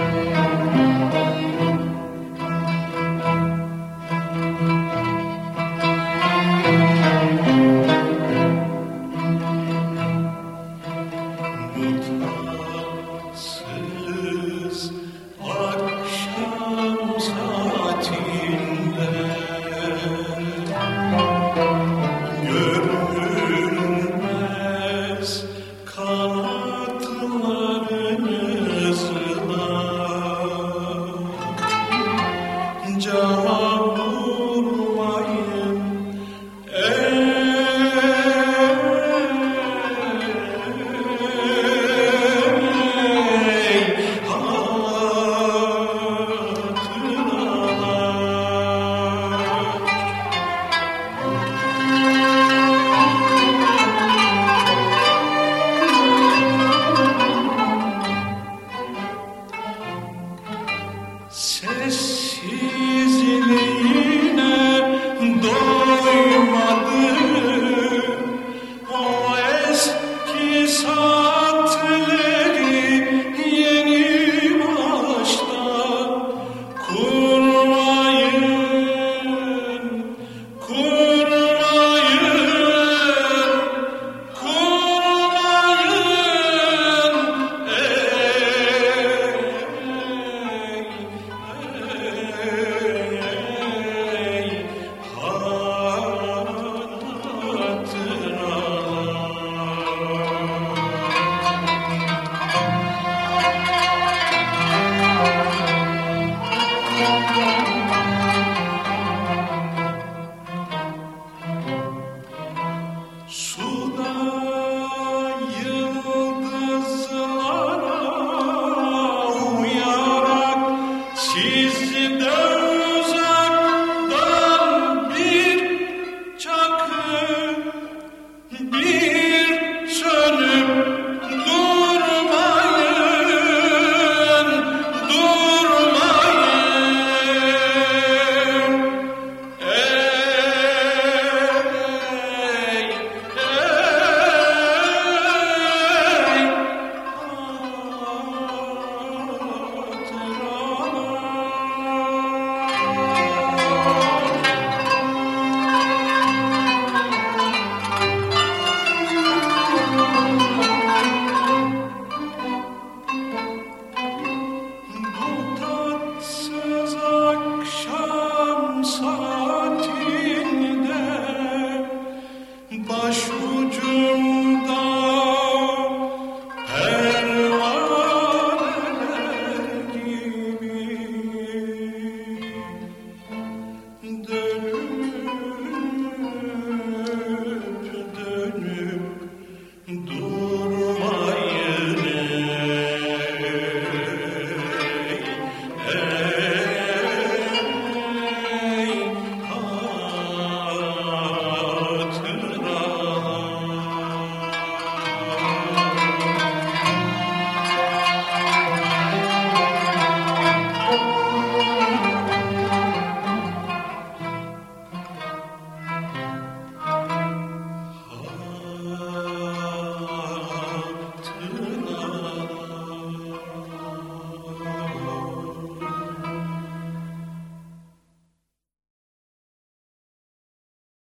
Música Sessiz